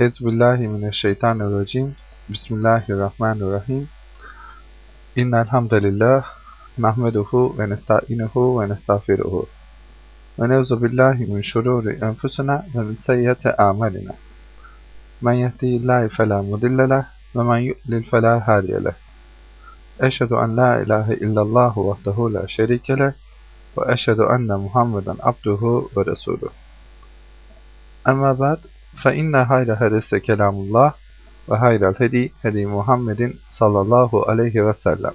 أعوذ بالله من الشيطان الرجيم. بسم الله الرحمن الرحيم. إن الحمد لله نحمده ونستعينه ونستغفره ونعوذ بالله من شرور أنفسنا ومن سيئات أعمالنا. من يهدي الله فلا مضل له ومن يؤلل فلا هادي له. أشهد أن لا إله إلا الله وحده لا شريك له وأشهد أن محمدا عبده ورسوله. أما بعد inne hayra hadise kelamullah ve hayral hedi hedi Muhammedin sallallahu aleyhi ve sellem.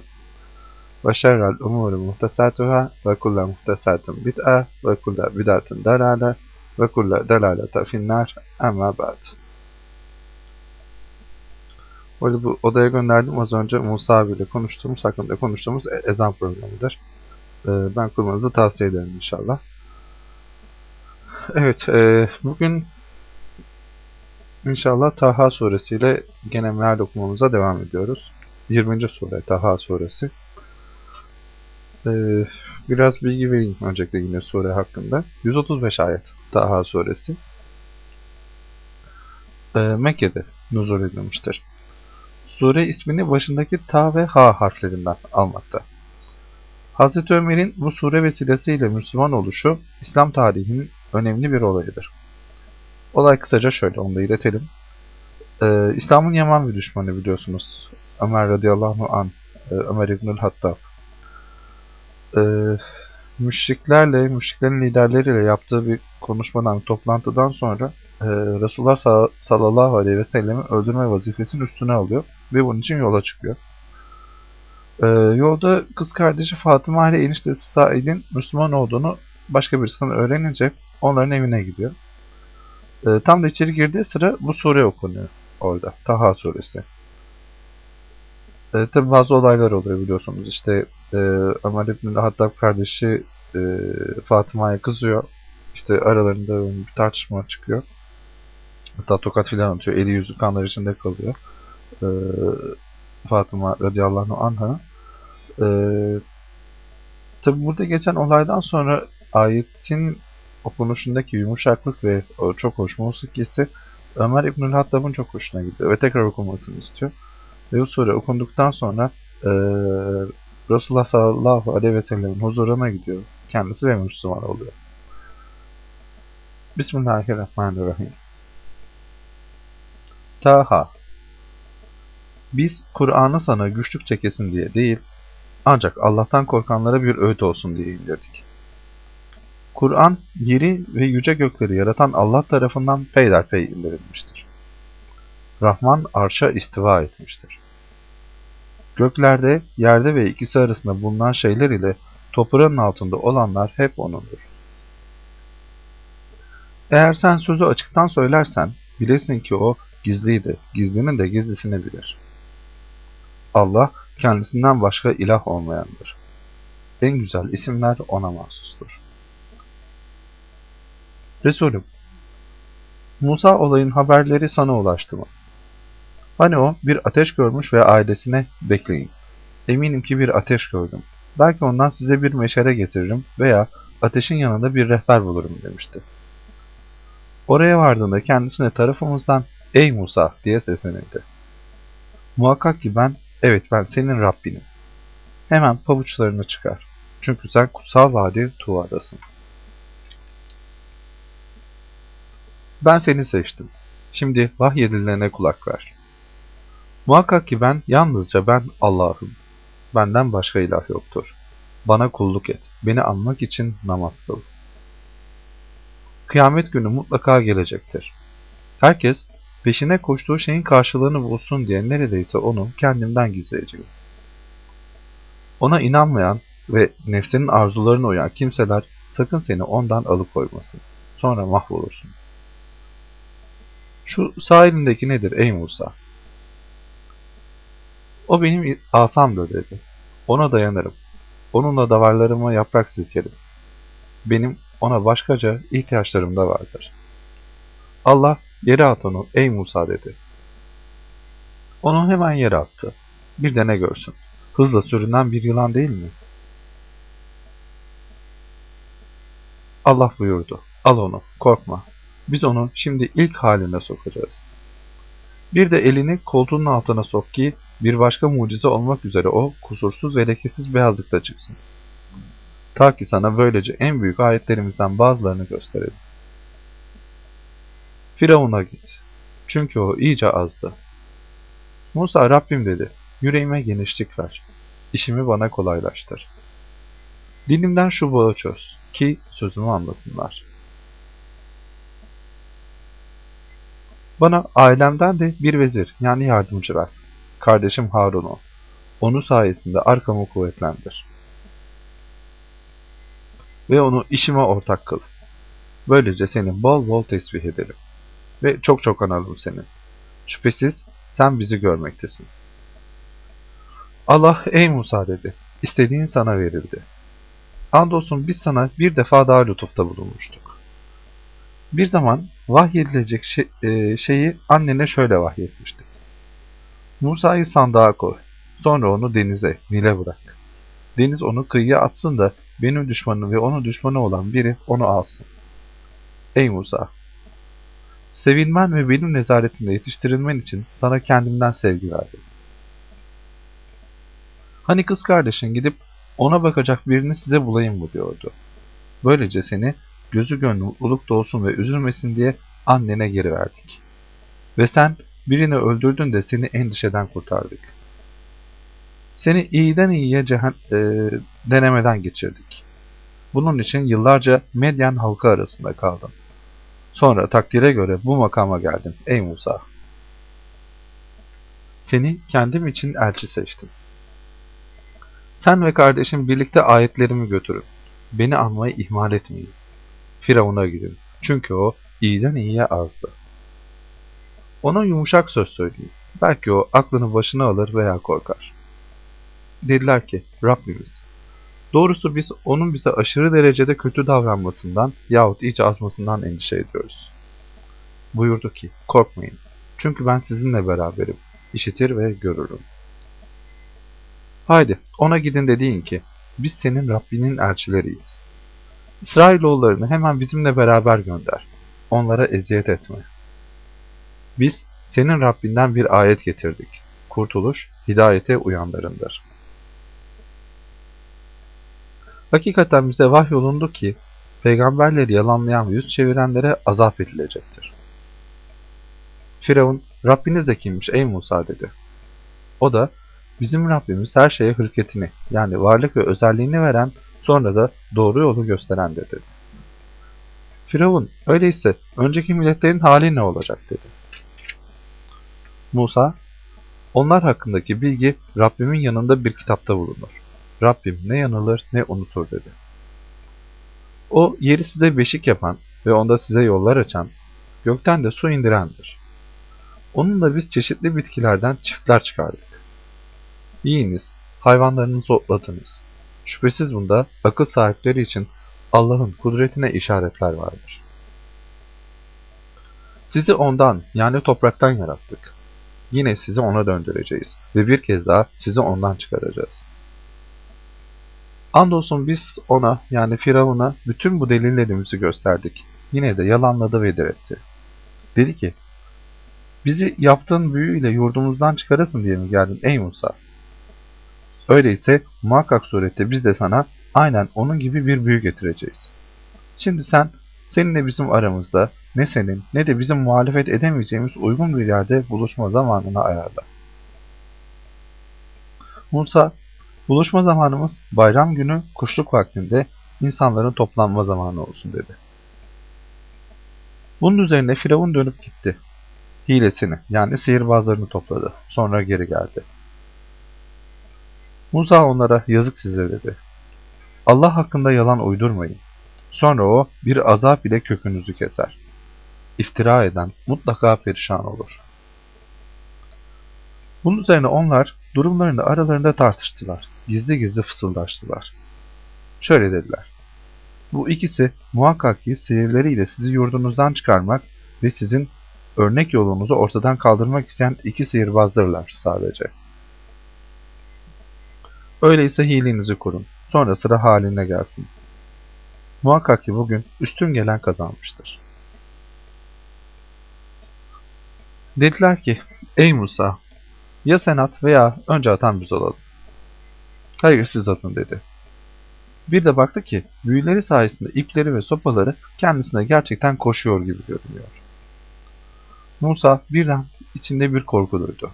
Ve şerrel umuri muhtesatuhâ ve kulle muhtesatun bid'a ve kulle bid'atun dalale ve kulle dalalete finnâr amma ba'd. Böyle bu odaya gönderdim az önce Musa abiyle konuştuğumuz hakkında konuştuğumuz e- ezan programıdır. Ee, ben kurmanızı tavsiye ederim inşallah. Evet, e, bugün İnşallah Taha suresiyle gene meal okumamıza devam ediyoruz. 20. sure Taha suresi. Ee, biraz bilgi vereyim öncelikle yine sure hakkında. 135 ayet Taha suresi. Ee, Mekke'de nuzul edilmiştir. Sure ismini başındaki Ta ve Ha harflerinden almakta. Hazreti Ömer'in bu sure vesilesiyle Müslüman oluşu İslam tarihinin önemli bir olayıdır. Olay kısaca şöyle, onu da iletelim. Ee, İslam'ın yaman bir düşmanı biliyorsunuz. Ömer radıyallahu an, e, Ömer İbnül Hattab. Ee, müşriklerle, müşriklerin liderleriyle yaptığı bir konuşmadan, toplantıdan sonra e, Resulullah sallallahu aleyhi ve sellem'i öldürme vazifesinin üstüne alıyor ve bunun için yola çıkıyor. Ee, yolda kız kardeşi Fatıma ile eniştesi Said'in Müslüman olduğunu başka birisinden öğrenince onların evine gidiyor. E, tam da içeri girdiği sıra bu sure okunuyor orada. Taha suresi. E, tabi bazı olaylar oluyor biliyorsunuz. İşte e, Ömer İbn Hattab kardeşi e, Fatıma'ya kızıyor. İşte aralarında bir tartışma çıkıyor. Hatta tokat filan atıyor. Eli yüzü kanlar içinde kalıyor. E, Fatıma radıyallahu anha. E, tabi burada geçen olaydan sonra ayetin okunuşundaki yumuşaklık ve o çok hoş musikisi Ömer İbnül Hattab'ın çok hoşuna gidiyor ve tekrar okumasını istiyor. Ve bu sure okunduktan sonra e, Resulullah sallallahu aleyhi ve sellem'in huzuruna gidiyor. Kendisi ve Müslüman oluyor. Bismillahirrahmanirrahim. Taha Biz Kur'an'ı sana güçlük çekesin diye değil, ancak Allah'tan korkanlara bir öğüt olsun diye indirdik. Kur'an, yeri ve yüce gökleri yaratan Allah tarafından peyderpey indirilmiştir. Rahman arşa istiva etmiştir. Göklerde, yerde ve ikisi arasında bulunan şeyler ile toprağın altında olanlar hep O'nundur. Eğer sen sözü açıktan söylersen, bilesin ki O gizliydi, gizlinin de gizlisini bilir. Allah, kendisinden başka ilah olmayandır. En güzel isimler O'na mahsustur. Resulüm, Musa olayın haberleri sana ulaştı mı? Hani o bir ateş görmüş ve ailesine bekleyin. Eminim ki bir ateş gördüm. Belki ondan size bir meşale getiririm veya ateşin yanında bir rehber bulurum demişti. Oraya vardığında kendisine tarafımızdan ey Musa diye seslenildi. Muhakkak ki ben, evet ben senin Rabbinim. Hemen pabuçlarını çıkar. Çünkü sen kutsal vadi Tuva'dasın. Ben seni seçtim. Şimdi vahyedilene kulak ver. Muhakkak ki ben, yalnızca ben Allah'ım. Benden başka ilah yoktur. Bana kulluk et. Beni anmak için namaz kıl. Kıyamet günü mutlaka gelecektir. Herkes peşine koştuğu şeyin karşılığını bulsun diye neredeyse onu kendimden gizleyeceğim. Ona inanmayan ve nefsinin arzularına uyan kimseler sakın seni ondan alıkoymasın. Sonra mahvolursun. Şu sağ elindeki nedir ey Musa? O benim asamdır dedi. Ona dayanırım. Onunla davarlarıma yaprak silkerim. Benim ona başkaca ihtiyaçlarım da vardır. Allah yere at ey Musa dedi. Onu hemen yere attı. Bir de ne görsün. Hızla sürünen bir yılan değil mi? Allah buyurdu. Al onu, korkma. Biz onu şimdi ilk haline sokacağız. Bir de elini koltuğunun altına sok ki bir başka mucize olmak üzere o kusursuz ve lekesiz beyazlıkta çıksın. Ta ki sana böylece en büyük ayetlerimizden bazılarını gösterelim. Firavun'a git. Çünkü o iyice azdı. Musa Rabbim dedi, yüreğime genişlik ver. İşimi bana kolaylaştır. Dilimden şu bağı çöz ki sözümü anlasınlar. Bana ailemden de bir vezir yani yardımcı ver. Kardeşim Harun'u. Onu sayesinde arkamı kuvvetlendir. Ve onu işime ortak kıl. Böylece seni bol bol tesbih edelim. Ve çok çok analım seni. Şüphesiz sen bizi görmektesin. Allah ey Musa dedi. İstediğin sana verildi. Andolsun biz sana bir defa daha lütufta bulunmuştuk. Bir zaman vahyedilecek şey, e, şeyi annene şöyle vahyetmiştik. Musa'yı sandığa koy. Sonra onu denize, Nil'e bırak. Deniz onu kıyıya atsın da benim düşmanım ve onun düşmanı olan biri onu alsın. Ey Musa! Sevilmen ve benim nezaretimde yetiştirilmen için sana kendimden sevgi verdim. Hani kız kardeşin gidip ona bakacak birini size bulayım mı diyordu. Böylece seni gözü gönlü mutluluk dolsun ve üzülmesin diye annene geri verdik. Ve sen birini öldürdün de seni endişeden kurtardık. Seni iyiden iyiye e, denemeden geçirdik. Bunun için yıllarca Medyen halkı arasında kaldın. Sonra takdire göre bu makama geldin ey Musa. Seni kendim için elçi seçtim. Sen ve kardeşim birlikte ayetlerimi götürün. Beni anmayı ihmal etmeyin. Firavun'a gidin. Çünkü o iyiden iyiye azdı. Ona yumuşak söz söyleyin. Belki o aklını başına alır veya korkar. Dediler ki, Rabbimiz, doğrusu biz onun bize aşırı derecede kötü davranmasından yahut iyice azmasından endişe ediyoruz. Buyurdu ki, korkmayın. Çünkü ben sizinle beraberim. İşitir ve görürüm. Haydi ona gidin dediğin ki, biz senin Rabbinin elçileriyiz. İsrailoğullarını hemen bizimle beraber gönder. Onlara eziyet etme. Biz senin Rabbinden bir ayet getirdik. Kurtuluş, hidayete uyanlarındır. Hakikaten bize vahyolundu ki, peygamberleri yalanlayan ve yüz çevirenlere azap edilecektir. Firavun, Rabbiniz de kimmiş ey Musa dedi. O da, bizim Rabbimiz her şeye hırketini, yani varlık ve özelliğini veren, sonra da doğru yolu gösteren dedi. Firavun, öyleyse önceki milletlerin hali ne olacak dedi. Musa, onlar hakkındaki bilgi Rabbimin yanında bir kitapta bulunur. Rabbim ne yanılır ne unutur dedi. O yeri size beşik yapan ve onda size yollar açan, gökten de su indirendir. Onunla biz çeşitli bitkilerden çiftler çıkardık. Yiyiniz, hayvanlarınızı otladınız. Şüphesiz bunda akıl sahipleri için Allah'ın kudretine işaretler vardır. Sizi ondan yani topraktan yarattık. Yine sizi ona döndüreceğiz ve bir kez daha sizi ondan çıkaracağız. Andolsun biz ona yani Firavun'a bütün bu delillerimizi gösterdik. Yine de yalanladı ve diretti. Dedi ki, bizi yaptığın büyüyle yurdumuzdan çıkarasın diye mi geldin ey Musa? Öyleyse muhakkak surette biz de sana aynen onun gibi bir büyü getireceğiz. Şimdi sen, seninle bizim aramızda ne senin ne de bizim muhalefet edemeyeceğimiz uygun bir yerde buluşma zamanını ayarla. Musa, buluşma zamanımız bayram günü kuşluk vaktinde insanların toplanma zamanı olsun dedi. Bunun üzerine Firavun dönüp gitti. Hilesini yani sihirbazlarını topladı. Sonra geri geldi. Musa onlara yazık size dedi. Allah hakkında yalan uydurmayın. Sonra o bir azap ile kökünüzü keser. İftira eden mutlaka perişan olur. Bunun üzerine onlar durumlarını aralarında tartıştılar. Gizli gizli fısıldaştılar. Şöyle dediler. Bu ikisi muhakkak ki sihirleriyle sizi yurdunuzdan çıkarmak ve sizin örnek yolunuzu ortadan kaldırmak isteyen iki sihirbazdırlar sadece. Öyleyse hilenizi kurun. Sonra sıra haline gelsin. Muhakkak ki bugün üstün gelen kazanmıştır. Dediler ki, Ey Musa! Ya sen at veya önce atan biz olalım. Hayır siz atın dedi. Bir de baktı ki büyüleri sayesinde ipleri ve sopaları kendisine gerçekten koşuyor gibi görünüyor. Musa birden içinde bir korku duydu.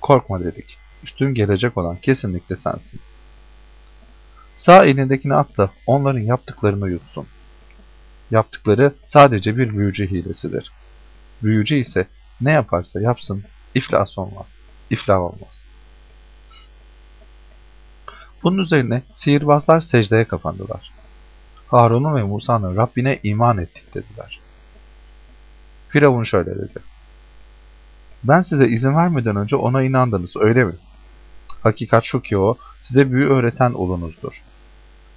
Korkma dedik. Üstün gelecek olan kesinlikle sensin. Sağ elindekini at da onların yaptıklarını yutsun. Yaptıkları sadece bir büyücü hilesidir. Büyücü ise ne yaparsa yapsın iflas olmaz. İflah olmaz. Bunun üzerine sihirbazlar secdeye kapandılar. Harun'un ve Musa'nın Rabbine iman ettik dediler. Firavun şöyle dedi. Ben size izin vermeden önce ona inandınız öyle mi? Hakikat şu ki o size büyü öğreten olunuzdur.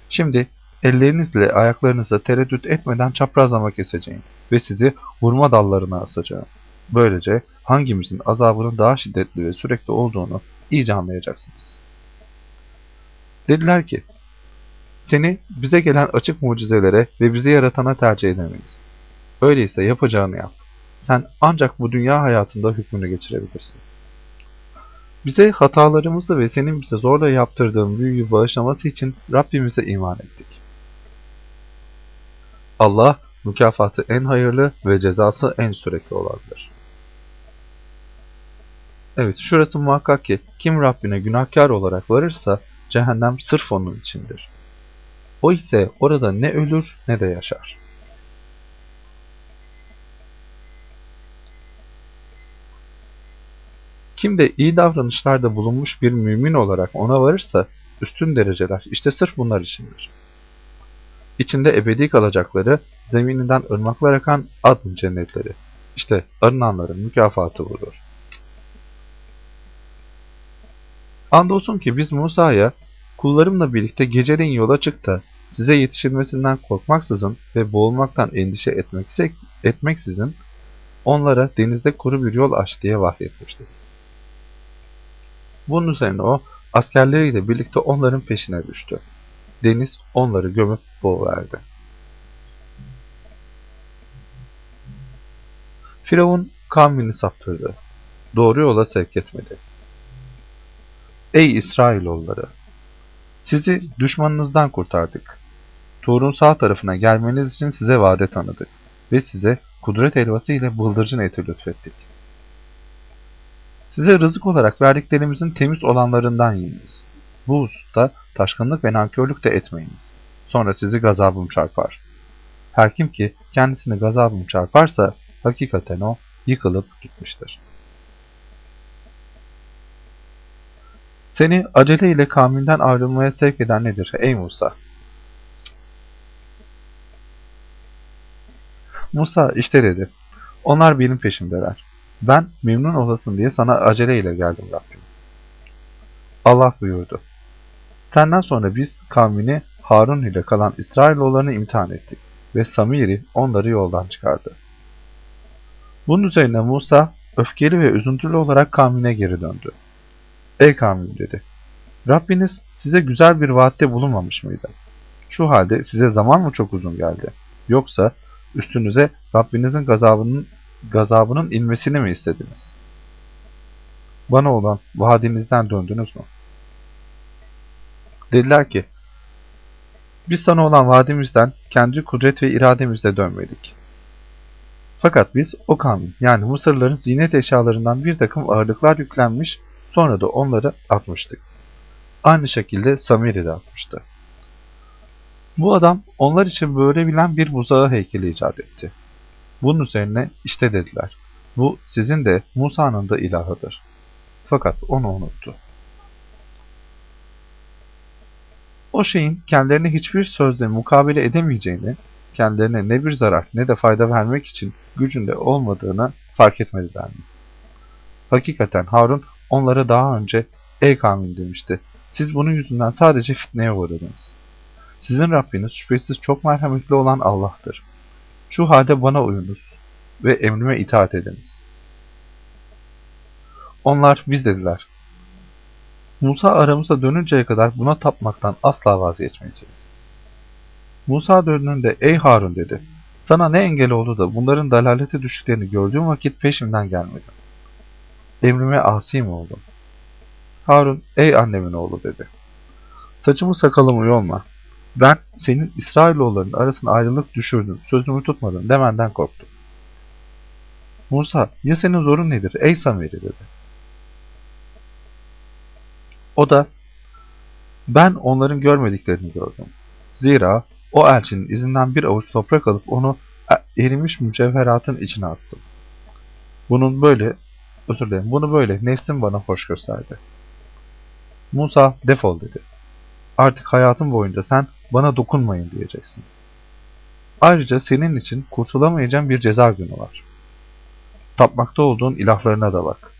Şimdi ellerinizle ayaklarınızla tereddüt etmeden çaprazlama keseceğim ve sizi hurma dallarına asacağım. Böylece hangimizin azabının daha şiddetli ve sürekli olduğunu iyice anlayacaksınız. Dediler ki, seni bize gelen açık mucizelere ve bizi yaratana tercih edemeyiz. Öyleyse yapacağını yap. Sen ancak bu dünya hayatında hükmünü geçirebilirsin. Bize hatalarımızı ve senin bize zorla yaptırdığın büyüyü bağışlaması için Rabbimize iman ettik. Allah mükafatı en hayırlı ve cezası en sürekli olandır. Evet şurası muhakkak ki kim Rabbine günahkar olarak varırsa cehennem sırf onun içindir. O ise orada ne ölür ne de yaşar. Kim de iyi davranışlarda bulunmuş bir mümin olarak ona varırsa üstün dereceler işte sırf bunlar içindir. İçinde ebedi kalacakları zemininden ırmaklar akan adın cennetleri. İşte arınanların mükafatı budur. Andolsun ki biz Musa'ya kullarımla birlikte geceleyin yola çık da size yetişilmesinden korkmaksızın ve boğulmaktan endişe etmeksizin onlara denizde kuru bir yol aç diye vahyetmiştik. Bunun üzerine o askerleriyle birlikte onların peşine düştü. Deniz onları gömüp boğuverdi. Firavun kavmini saptırdı. Doğru yola sevk etmedi. Ey İsrailoğulları! Sizi düşmanınızdan kurtardık. Tuğrun sağ tarafına gelmeniz için size vade tanıdık ve size kudret elvası ile bıldırcın eti lütfettik. Size rızık olarak verdiklerimizin temiz olanlarından yiyiniz. Bu hususta taşkınlık ve nankörlük de etmeyiniz. Sonra sizi gazabım çarpar. Her kim ki kendisini gazabım çarparsa hakikaten o yıkılıp gitmiştir. Seni aceleyle kavminden ayrılmaya sevk eden nedir ey Musa? Musa işte dedi. Onlar benim peşimdeler. Ben memnun olasın diye sana aceleyle geldim Rabbim. Allah buyurdu. Senden sonra biz kavmini Harun ile kalan İsrailoğullarını imtihan ettik ve Samir'i onları yoldan çıkardı. Bunun üzerine Musa öfkeli ve üzüntülü olarak kavmine geri döndü. Ey kavmim dedi. Rabbiniz size güzel bir vaatte bulunmamış mıydı? Şu halde size zaman mı çok uzun geldi? Yoksa üstünüze Rabbinizin gazabının, gazabının inmesini mi istediniz? Bana olan vaadinizden döndünüz mü? Dediler ki, biz sana olan vaadimizden kendi kudret ve irademizle dönmedik. Fakat biz o kavmin yani Mısırların zinet eşyalarından bir takım ağırlıklar yüklenmiş sonra da onları atmıştık. Aynı şekilde Samiri de atmıştı. Bu adam onlar için böyle bilen bir buzağı heykeli icat etti. Bunun üzerine işte dediler. Bu sizin de Musa'nın da ilahıdır. Fakat onu unuttu. O şeyin kendilerine hiçbir sözle mukabele edemeyeceğini, kendilerine ne bir zarar ne de fayda vermek için gücünde olmadığını fark etmediler mi? Hakikaten Harun onlara daha önce ey kavmin demişti. Siz bunun yüzünden sadece fitneye uğradınız. Sizin Rabbiniz şüphesiz çok merhametli olan Allah'tır. Şu halde bana uyunuz ve emrime itaat ediniz. Onlar biz dediler. Musa aramıza dönünceye kadar buna tapmaktan asla vazgeçmeyeceğiz. Musa döndüğünde ey Harun dedi. Sana ne engel oldu da bunların dalalete düştüklerini gördüğüm vakit peşimden gelmedin. emrime asi mi oldun? Harun, ey annemin oğlu dedi. Saçımı sakalımı yolma. Ben senin İsrailoğulların arasında ayrılık düşürdüm, sözümü tutmadın demenden korktum. Musa, ya senin zorun nedir ey Samiri dedi. O da, ben onların görmediklerini gördüm. Zira o elçinin izinden bir avuç toprak alıp onu erimiş mücevheratın içine attım. Bunun böyle, özür dilerim, bunu böyle nefsim bana hoş gösterdi. Musa defol dedi. Artık hayatım boyunca sen bana dokunmayın diyeceksin. Ayrıca senin için kurtulamayacağım bir ceza günü var. Tapmakta olduğun ilahlarına da bak.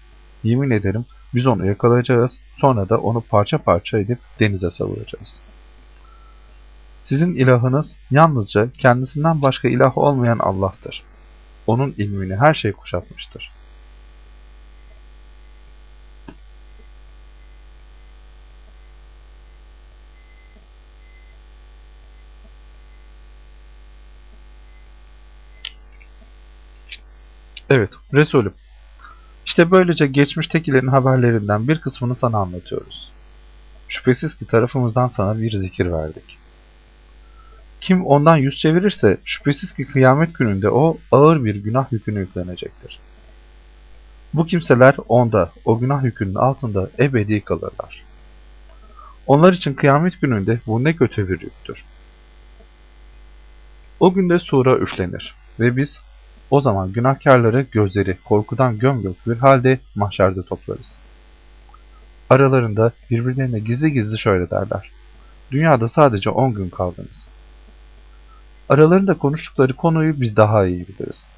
Yemin ederim biz onu yakalayacağız, sonra da onu parça parça edip denize savuracağız. Sizin ilahınız yalnızca kendisinden başka ilah olmayan Allah'tır. Onun ilmini her şey kuşatmıştır. Evet, Resulüm. İşte böylece geçmiştekilerin haberlerinden bir kısmını sana anlatıyoruz. Şüphesiz ki tarafımızdan sana bir zikir verdik. Kim ondan yüz çevirirse şüphesiz ki kıyamet gününde o ağır bir günah yükünü yüklenecektir. Bu kimseler onda, o günah yükünün altında ebedi kalırlar. Onlar için kıyamet gününde bu ne kötü bir yüktür. O günde sura üflenir ve biz o zaman günahkarları gözleri korkudan gömgök bir halde mahşerde toplarız. Aralarında birbirlerine gizli gizli şöyle derler. Dünyada sadece on gün kaldınız. Aralarında konuştukları konuyu biz daha iyi biliriz.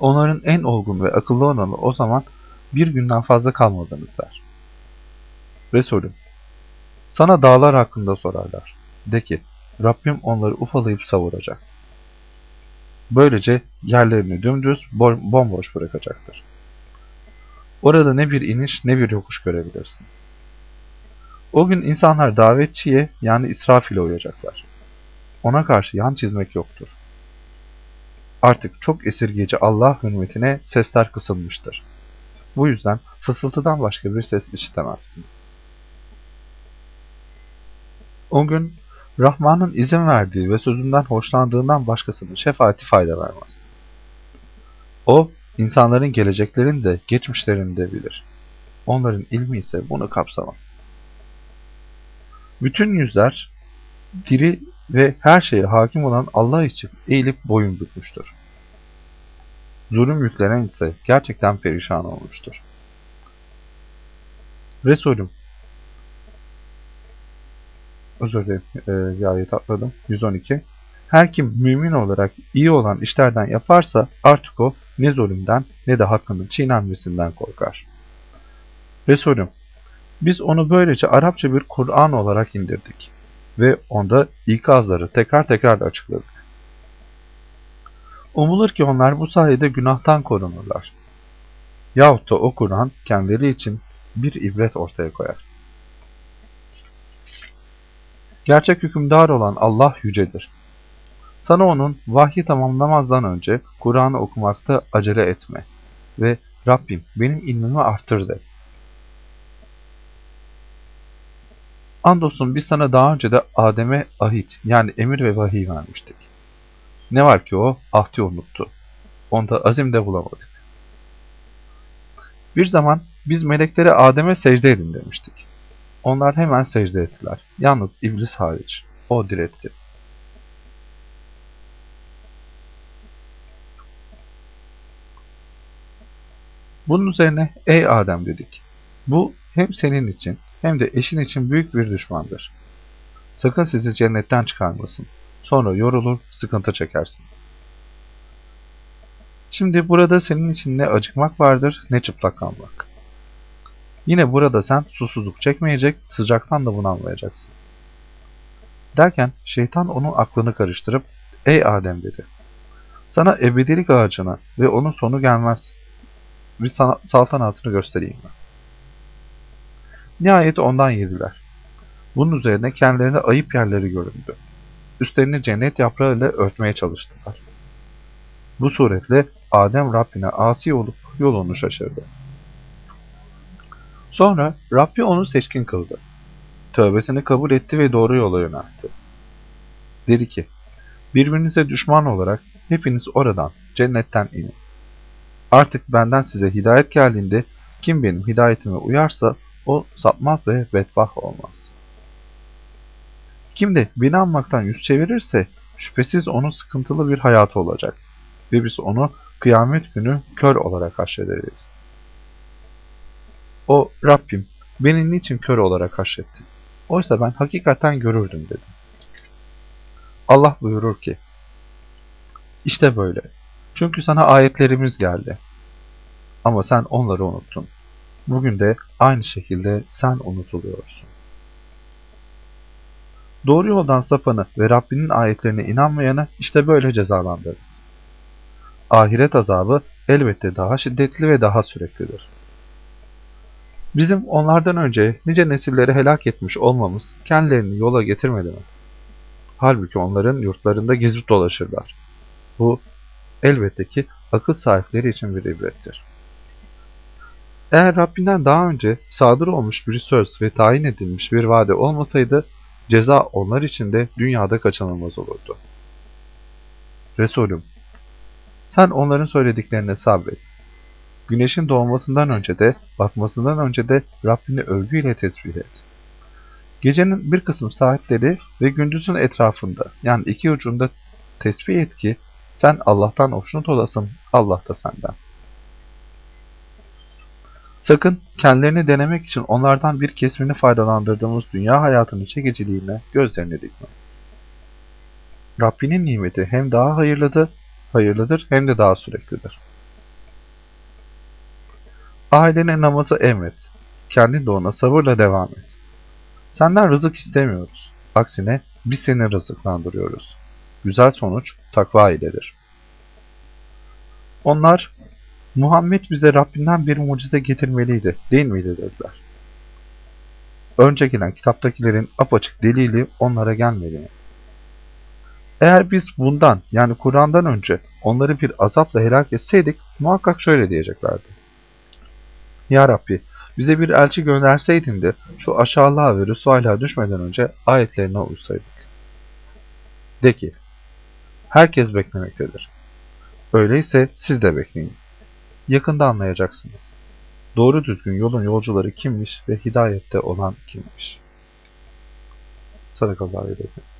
Onların en olgun ve akıllı olanı o zaman bir günden fazla kalmadınız der. Resulüm, sana dağlar hakkında sorarlar. De ki, Rabbim onları ufalayıp savuracak. Böylece yerlerini dümdüz, bomboş bırakacaktır. Orada ne bir iniş ne bir yokuş görebilirsin. O gün insanlar davetçiye yani İsrafil'e uyacaklar. Ona karşı yan çizmek yoktur. Artık çok esirgeyici Allah hürmetine sesler kısılmıştır. Bu yüzden fısıltıdan başka bir ses işitemezsin. O gün Rahman'ın izin verdiği ve sözünden hoşlandığından başkasının şefaati fayda vermez. O, insanların geleceklerini de geçmişlerini de bilir. Onların ilmi ise bunu kapsamaz. Bütün yüzler, diri ve her şeye hakim olan Allah için eğilip boyun bükmüştür. Zulüm yüklenen ise gerçekten perişan olmuştur. Resulüm, özür dilerim e, bir ayet atladım. 112. Her kim mümin olarak iyi olan işlerden yaparsa artık o ne zulümden ne de hakkının çiğnenmesinden korkar. Resulüm, biz onu böylece Arapça bir Kur'an olarak indirdik ve onda ikazları tekrar tekrar açıkladık. Umulur ki onlar bu sayede günahtan korunurlar. Yahut da o Kur'an kendileri için bir ibret ortaya koyar. Gerçek hükümdar olan Allah yücedir. Sana onun vahyi tamamlamazdan önce Kur'an'ı okumakta acele etme ve Rabbim benim ilmimi arttır de. Andolsun biz sana daha önce de Adem'e ahit yani emir ve vahiy vermiştik. Ne var ki o ahdi unuttu. Onda azim de bulamadık. Bir zaman biz meleklere Adem'e secde edin demiştik. Onlar hemen secde ettiler. Yalnız iblis hariç. O diretti. Bunun üzerine ey Adem dedik. Bu hem senin için hem de eşin için büyük bir düşmandır. Sakın sizi cennetten çıkarmasın. Sonra yorulur, sıkıntı çekersin. Şimdi burada senin için ne acıkmak vardır ne çıplak kalmak. Yine burada sen susuzluk çekmeyecek, sıcaktan da bunalmayacaksın. Derken şeytan onun aklını karıştırıp, ey Adem dedi. Sana ebedilik ağacına ve onun sonu gelmez. Bir saltanatını göstereyim mi? Nihayet ondan yediler. Bunun üzerine kendilerine ayıp yerleri göründü. Üstlerini cennet yaprağıyla örtmeye çalıştılar. Bu suretle Adem Rabbine asi olup yolunu şaşırdı. Sonra Rabbi onu seçkin kıldı. Tövbesini kabul etti ve doğru yola yöneltti. Dedi ki, birbirinize düşman olarak hepiniz oradan, cennetten inin. Artık benden size hidayet geldiğinde kim benim hidayetime uyarsa o sapmaz ve bedbah olmaz. Kim de beni anmaktan yüz çevirirse şüphesiz onun sıkıntılı bir hayatı olacak ve biz onu kıyamet günü kör olarak haşrederiz. O Rabbim beni niçin kör olarak haşretti? Oysa ben hakikaten görürdüm dedi. Allah buyurur ki, İşte böyle. Çünkü sana ayetlerimiz geldi. Ama sen onları unuttun. Bugün de aynı şekilde sen unutuluyorsun. Doğru yoldan sapanı ve Rabbinin ayetlerine inanmayanı işte böyle cezalandırırız. Ahiret azabı elbette daha şiddetli ve daha süreklidir. Bizim onlardan önce nice nesilleri helak etmiş olmamız kendilerini yola getirmedi mi? Halbuki onların yurtlarında gezip dolaşırlar. Bu elbette ki akıl sahipleri için bir ibrettir. Eğer Rabbinden daha önce sadır olmuş bir söz ve tayin edilmiş bir vade olmasaydı, ceza onlar için de dünyada kaçınılmaz olurdu. Resulüm, sen onların söylediklerine sabret. Güneşin doğmasından önce de, batmasından önce de Rabbini övgüyle tesbih et. Gecenin bir kısım saatleri ve gündüzün etrafında, yani iki ucunda tesbih et ki, sen Allah'tan hoşnut olasın, Allah da senden. Sakın kendilerini denemek için onlardan bir kesmini faydalandırdığımız dünya hayatının çekiciliğine gözlerini dikme. Rabbinin nimeti hem daha hayırlıdır, hayırlıdır hem de daha süreklidir. Ailene namazı emret. Kendin de ona sabırla devam et. Senden rızık istemiyoruz. Aksine biz seni rızıklandırıyoruz. Güzel sonuç takva iledir. Onlar Muhammed bize Rabbinden bir mucize getirmeliydi, değil miydi dediler. Önce gelen kitaptakilerin apaçık delili onlara gelmedi mi? Eğer biz bundan yani Kur'an'dan önce onları bir azapla helak etseydik muhakkak şöyle diyeceklerdi. Ya Rabbi bize bir elçi gönderseydin de şu aşağılığa ve rüsvaylığa düşmeden önce ayetlerine uysaydık. De ki, herkes beklemektedir. Öyleyse siz de bekleyin. Yakında anlayacaksınız. Doğru düzgün yolun yolcuları kimmiş ve hidayette olan kimmiş. Sadakallahu aleyhi ve sellem.